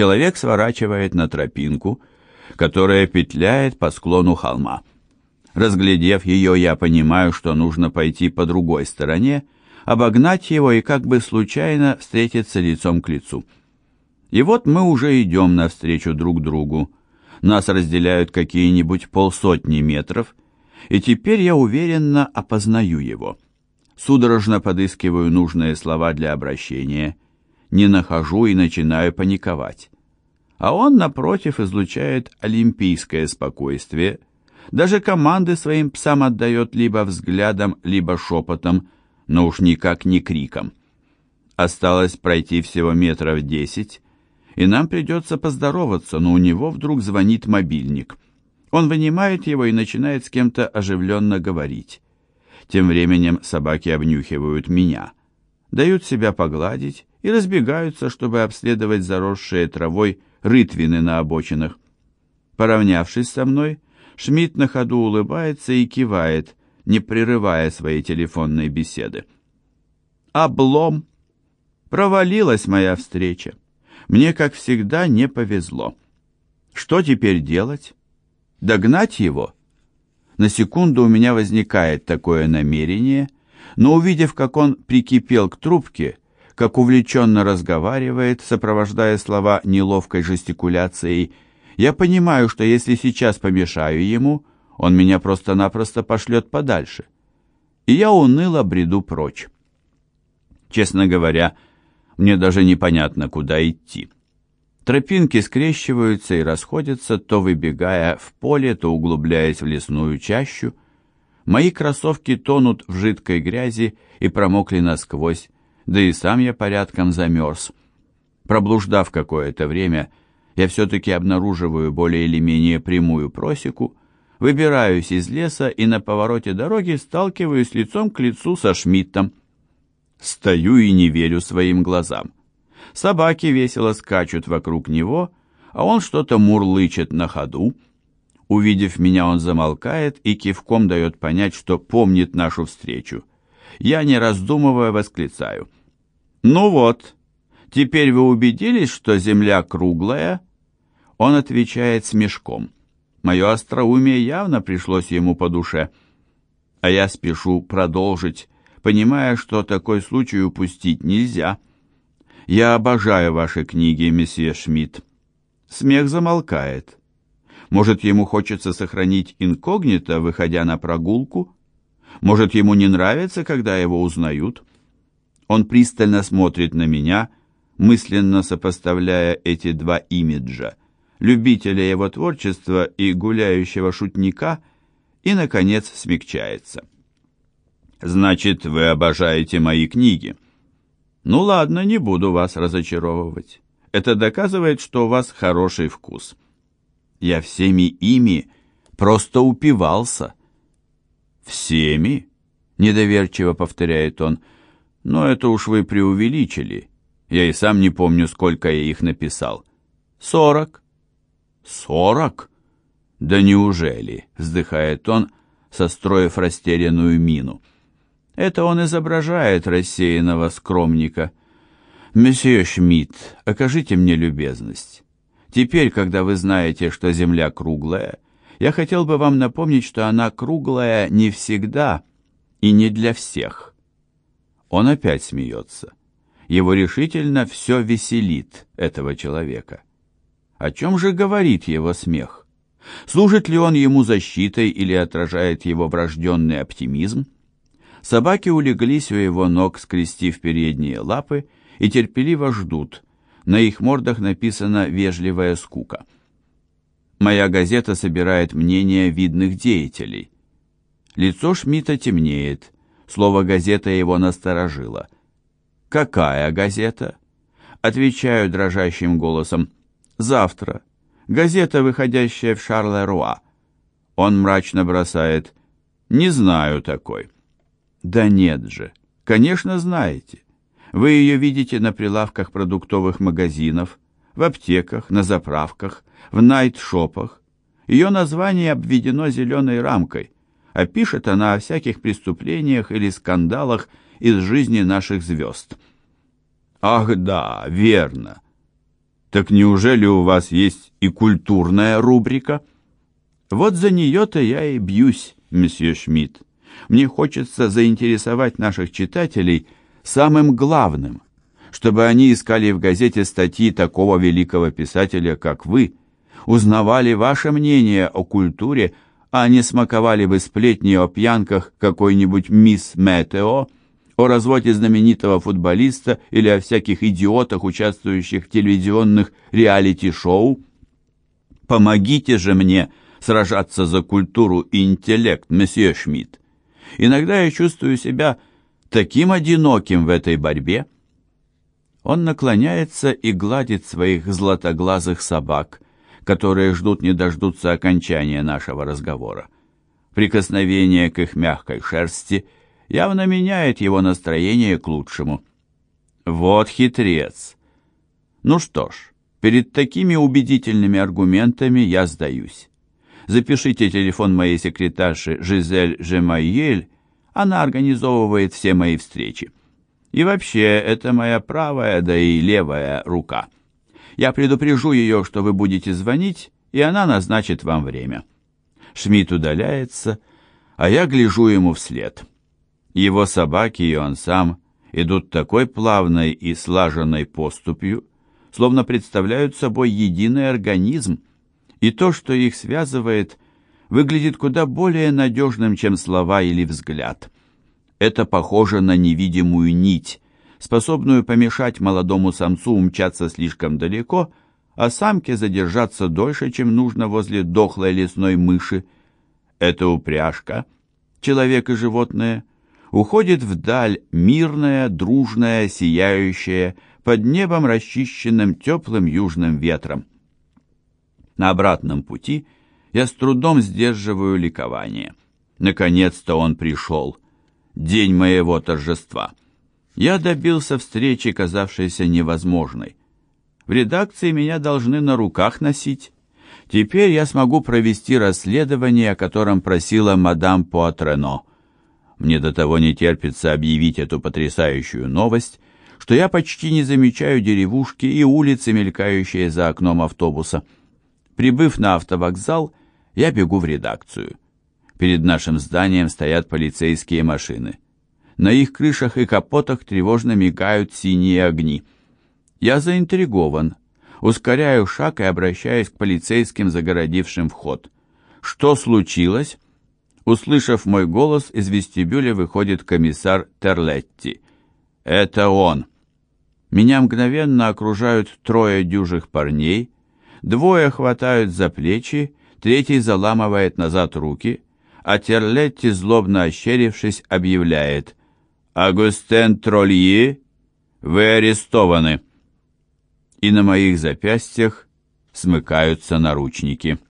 человек сворачивает на тропинку, которая петляет по склону холма. Разглядев ее, я понимаю, что нужно пойти по другой стороне, обогнать его и как бы случайно встретиться лицом к лицу. И вот мы уже идем навстречу друг другу. Нас разделяют какие-нибудь полсотни метров, и теперь я уверенно опознаю его. Судорожно подыскиваю нужные слова для обращения, не нахожу и начинаю паниковать. А он, напротив, излучает олимпийское спокойствие, даже команды своим псам отдает либо взглядом, либо шепотом, но уж никак не криком. Осталось пройти всего метров десять, и нам придется поздороваться, но у него вдруг звонит мобильник. Он вынимает его и начинает с кем-то оживленно говорить. Тем временем собаки обнюхивают меня, дают себя погладить и разбегаются, чтобы обследовать заросшие травой рытвины на обочинах. Поравнявшись со мной, Шмидт на ходу улыбается и кивает, не прерывая своей телефонной беседы. Облом. Провалилась моя встреча. Мне, как всегда, не повезло. Что теперь делать? Догнать его? На секунду у меня возникает такое намерение, но увидев, как он прикипел к трубке, как увлеченно разговаривает, сопровождая слова неловкой жестикуляцией, я понимаю, что если сейчас помешаю ему, он меня просто-напросто пошлет подальше. И я уныло бреду прочь. Честно говоря, мне даже непонятно, куда идти. Тропинки скрещиваются и расходятся, то выбегая в поле, то углубляясь в лесную чащу. Мои кроссовки тонут в жидкой грязи и промокли насквозь, да и сам я порядком замерз. Проблуждав какое-то время, я все-таки обнаруживаю более или менее прямую просеку, выбираюсь из леса и на повороте дороги сталкиваюсь лицом к лицу со Шмидтом. Стою и не верю своим глазам. Собаки весело скачут вокруг него, а он что-то мурлычет на ходу. Увидев меня, он замолкает и кивком дает понять, что помнит нашу встречу. Я, не раздумывая, восклицаю. «Ну вот, теперь вы убедились, что Земля круглая?» Он отвечает с мешком. Мое остроумие явно пришлось ему по душе. А я спешу продолжить, понимая, что такой случай упустить нельзя. Я обожаю ваши книги, месье Шмидт. Смех замолкает. Может, ему хочется сохранить инкогнито, выходя на прогулку? Может, ему не нравится, когда его узнают? Он пристально смотрит на меня, мысленно сопоставляя эти два имиджа любителя его творчества и гуляющего шутника, и, наконец, смягчается. «Значит, вы обожаете мои книги?» «Ну ладно, не буду вас разочаровывать. Это доказывает, что у вас хороший вкус. Я всеми ими просто упивался». «Всеми?» — недоверчиво повторяет он. «Но это уж вы преувеличили. Я и сам не помню, сколько я их написал. Сорок. «Сорок?» «Да неужели?» — вздыхает он, состроив растерянную мину. Это он изображает рассеянного скромника. «Месье Шмидт, окажите мне любезность. Теперь, когда вы знаете, что Земля круглая, я хотел бы вам напомнить, что она круглая не всегда и не для всех». Он опять смеется. Его решительно все веселит, этого человека. О чем же говорит его смех? Служит ли он ему защитой или отражает его врожденный оптимизм? Собаки улеглись у его ног, скрестив передние лапы, и терпеливо ждут. На их мордах написана «вежливая скука». Моя газета собирает мнения видных деятелей. Лицо Шмидта темнеет. Слово «газета» его насторожило. «Какая газета?» Отвечаю дрожащим голосом. Завтра. Газета, выходящая в Шарлеруа. Он мрачно бросает. Не знаю такой. Да нет же. Конечно, знаете. Вы ее видите на прилавках продуктовых магазинов, в аптеках, на заправках, в найт-шопах. Ее название обведено зеленой рамкой, а пишет она о всяких преступлениях или скандалах из жизни наших звезд. Ах да, верно. Так неужели у вас есть и культурная рубрика? Вот за нее-то я и бьюсь, месье Шмидт. Мне хочется заинтересовать наших читателей самым главным, чтобы они искали в газете статьи такого великого писателя, как вы, узнавали ваше мнение о культуре, а не смаковали бы сплетни о пьянках какой-нибудь мисс Метео, о разводе знаменитого футболиста или о всяких идиотах, участвующих в телевизионных реалити-шоу. Помогите же мне сражаться за культуру и интеллект, месье Шмидт. Иногда я чувствую себя таким одиноким в этой борьбе. Он наклоняется и гладит своих златоглазых собак, которые ждут не дождутся окончания нашего разговора. Прикосновение к их мягкой шерсти явно меняет его настроение к лучшему. Вот хитрец. Ну что ж, перед такими убедительными аргументами я сдаюсь. Запишите телефон моей секретарши Жизель Жемайель, она организовывает все мои встречи. И вообще, это моя правая, да и левая рука. Я предупрежу ее, что вы будете звонить, и она назначит вам время. Шмидт удаляется, а я гляжу ему вслед. Его собаки и он сам идут такой плавной и слаженной поступью, словно представляют собой единый организм, и то, что их связывает, выглядит куда более надежным, чем слова или взгляд. Это похоже на невидимую нить, способную помешать молодому самцу умчаться слишком далеко, а самке задержаться дольше, чем нужно возле дохлой лесной мыши. Эта упряжка, человек и животное, уходит вдаль, мирная, дружная, сияющая, под небом, расчищенным теплым южным ветром. На обратном пути я с трудом сдерживаю ликование. Наконец-то он пришел. День моего торжества. Я добился встречи, казавшейся невозможной. В редакции меня должны на руках носить. Теперь я смогу провести расследование, о котором просила мадам Пуатрено. Мне до того не терпится объявить эту потрясающую новость, что я почти не замечаю деревушки и улицы, мелькающие за окном автобуса. Прибыв на автовокзал, я бегу в редакцию. Перед нашим зданием стоят полицейские машины. На их крышах и капотах тревожно мигают синие огни. Я заинтригован. Ускоряю шаг и обращаюсь к полицейским, загородившим вход. Что случилось? Услышав мой голос, из вестибюля выходит комиссар Терлетти. Это он. Меня мгновенно окружают трое дюжих парней, двое хватают за плечи, третий заламывает назад руки, а Терлетти, злобно ощерившись, объявляет «Агустен Тролье, вы арестованы!» И на моих запястьях смыкаются наручники.